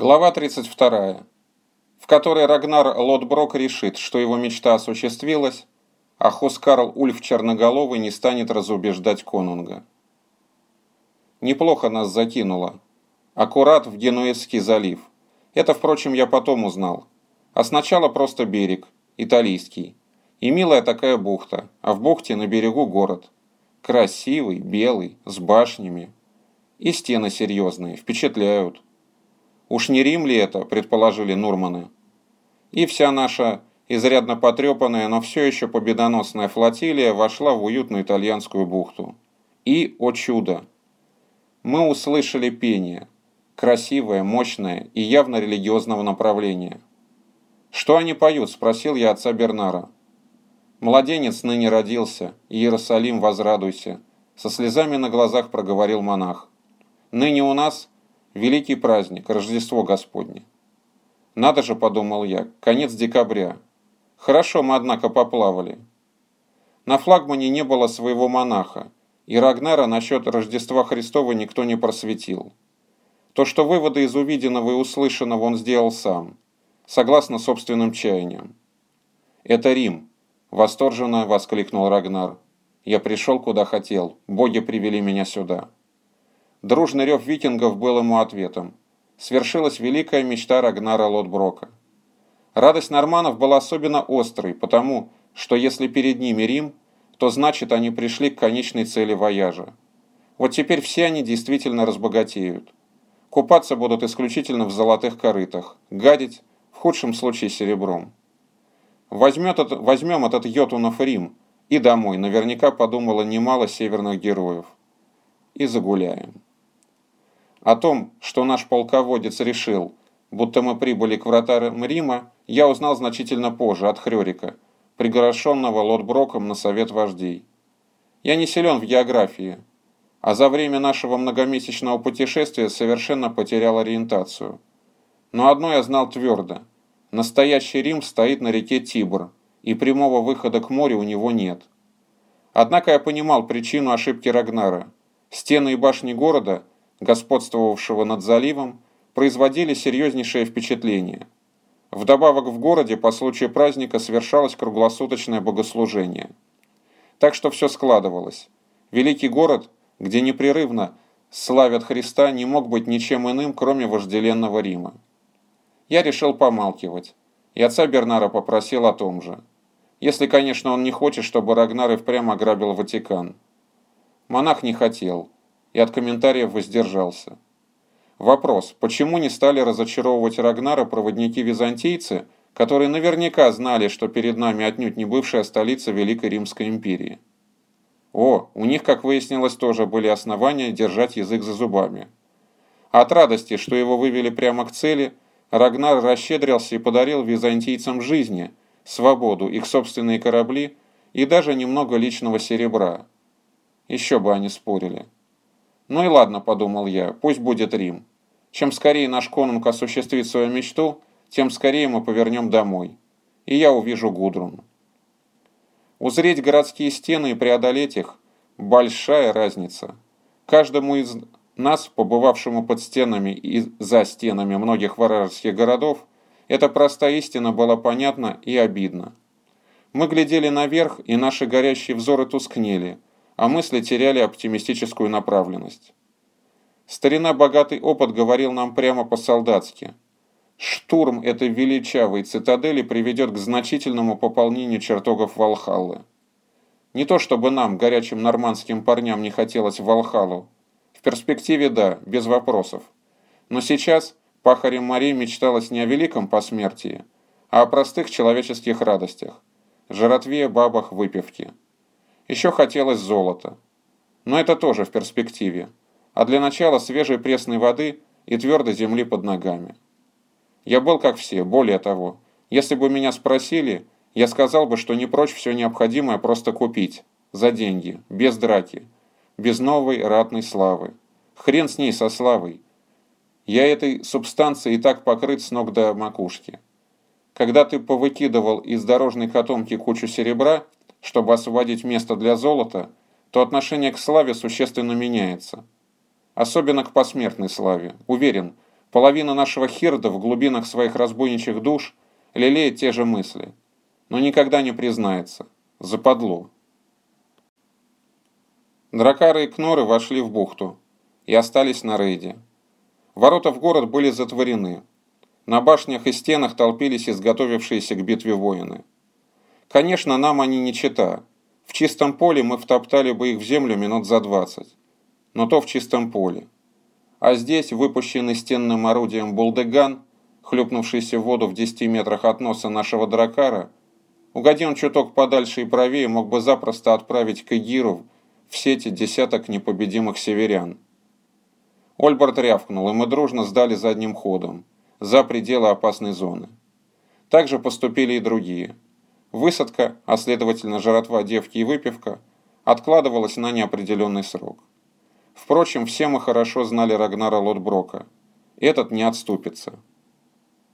Глава 32, в которой Рагнар Лотброк решит, что его мечта осуществилась, а Хускарл Ульф Черноголовый не станет разубеждать Конунга. Неплохо нас закинуло. Аккурат в Генуэзский залив. Это, впрочем, я потом узнал. А сначала просто берег, италийский. И милая такая бухта, а в бухте на берегу город. Красивый, белый, с башнями. И стены серьезные, впечатляют. Уж не Рим ли это, предположили Нурманы. И вся наша изрядно потрепанная, но все еще победоносная флотилия вошла в уютную итальянскую бухту. И, о чудо! Мы услышали пение, красивое, мощное и явно религиозного направления. «Что они поют?» – спросил я отца Бернара. «Младенец ныне родился, Иерусалим возрадуйся», – со слезами на глазах проговорил монах. «Ныне у нас Великий праздник, Рождество Господне. Надо же, подумал я, конец декабря. Хорошо мы, однако, поплавали. На флагмане не было своего монаха, и Рагнара насчет Рождества Христова никто не просветил. То, что выводы из увиденного и услышанного он сделал сам, согласно собственным чаяниям. «Это Рим!» – восторженно воскликнул Рагнар. «Я пришел, куда хотел. Боги привели меня сюда». Дружный рев викингов был ему ответом. Свершилась великая мечта Рагнара Лотброка. Радость норманов была особенно острой, потому что если перед ними Рим, то значит они пришли к конечной цели вояжа. Вот теперь все они действительно разбогатеют. Купаться будут исключительно в золотых корытах, гадить, в худшем случае, серебром. Возьмет это, возьмем этот Йотунов Рим и домой, наверняка подумало немало северных героев. И загуляем. О том, что наш полководец решил, будто мы прибыли к вратарям Рима, я узнал значительно позже от Хрёрика, приглашенного Лотброком на совет вождей. Я не силен в географии, а за время нашего многомесячного путешествия совершенно потерял ориентацию. Но одно я знал твердо. Настоящий Рим стоит на реке Тибр, и прямого выхода к морю у него нет. Однако я понимал причину ошибки Рагнара. Стены и башни города – господствовавшего над заливом, производили серьезнейшее впечатление. Вдобавок в городе по случаю праздника совершалось круглосуточное богослужение. Так что все складывалось. Великий город, где непрерывно славят Христа, не мог быть ничем иным, кроме вожделенного Рима. Я решил помалкивать, и отца Бернара попросил о том же. Если, конечно, он не хочет, чтобы Рагнар и впрямь ограбил Ватикан. Монах не хотел и от комментариев воздержался. Вопрос, почему не стали разочаровывать Рагнара проводники-византийцы, которые наверняка знали, что перед нами отнюдь не бывшая столица Великой Римской империи? О, у них, как выяснилось, тоже были основания держать язык за зубами. От радости, что его вывели прямо к цели, Рагнар расщедрился и подарил византийцам жизни, свободу, их собственные корабли и даже немного личного серебра. Еще бы они спорили. Ну и ладно, подумал я, пусть будет Рим. Чем скорее наш конунг осуществит свою мечту, тем скорее мы повернем домой. И я увижу Гудрун. Узреть городские стены и преодолеть их – большая разница. Каждому из нас, побывавшему под стенами и за стенами многих варварских городов, эта простая истина была понятна и обидна. Мы глядели наверх, и наши горящие взоры тускнели – а мысли теряли оптимистическую направленность. Старина богатый опыт говорил нам прямо по-солдатски. Штурм этой величавой цитадели приведет к значительному пополнению чертогов Валхаллы. Не то чтобы нам, горячим нормандским парням, не хотелось в Валхалу. В перспективе да, без вопросов. Но сейчас пахарем Марии мечталось не о великом посмертии, а о простых человеческих радостях. Жратве, бабах, выпивке. Еще хотелось золота. Но это тоже в перспективе. А для начала свежей пресной воды и твердой земли под ногами. Я был как все, более того. Если бы меня спросили, я сказал бы, что не прочь все необходимое просто купить. За деньги, без драки, без новой ратной славы. Хрен с ней со славой. Я этой субстанцией и так покрыт с ног до макушки. Когда ты повыкидывал из дорожной котомки кучу серебра, чтобы освободить место для золота, то отношение к славе существенно меняется. Особенно к посмертной славе. Уверен, Половина нашего хирда в глубинах своих разбойничьих душ лелеет те же мысли, но никогда не признается. Западло. Дракары и Кноры вошли в бухту и остались на рейде. Ворота в город были затворены. На башнях и стенах толпились изготовившиеся к битве воины. Конечно, нам они не чита. В чистом поле мы втоптали бы их в землю минут за двадцать. Но то в чистом поле. А здесь, выпущенный стенным орудием булдыган, хлюпнувшийся в воду в 10 метрах от носа нашего дракара, угоди он чуток подальше и правее, мог бы запросто отправить к Игиру в сети десяток непобедимых северян. Ольберт рявкнул, и мы дружно сдали задним ходом, за пределы опасной зоны. Так же поступили и другие. Высадка, а следовательно жратва девки и выпивка, откладывалась на неопределенный срок. Впрочем, все мы хорошо знали Рагнара Лотброка. Этот не отступится.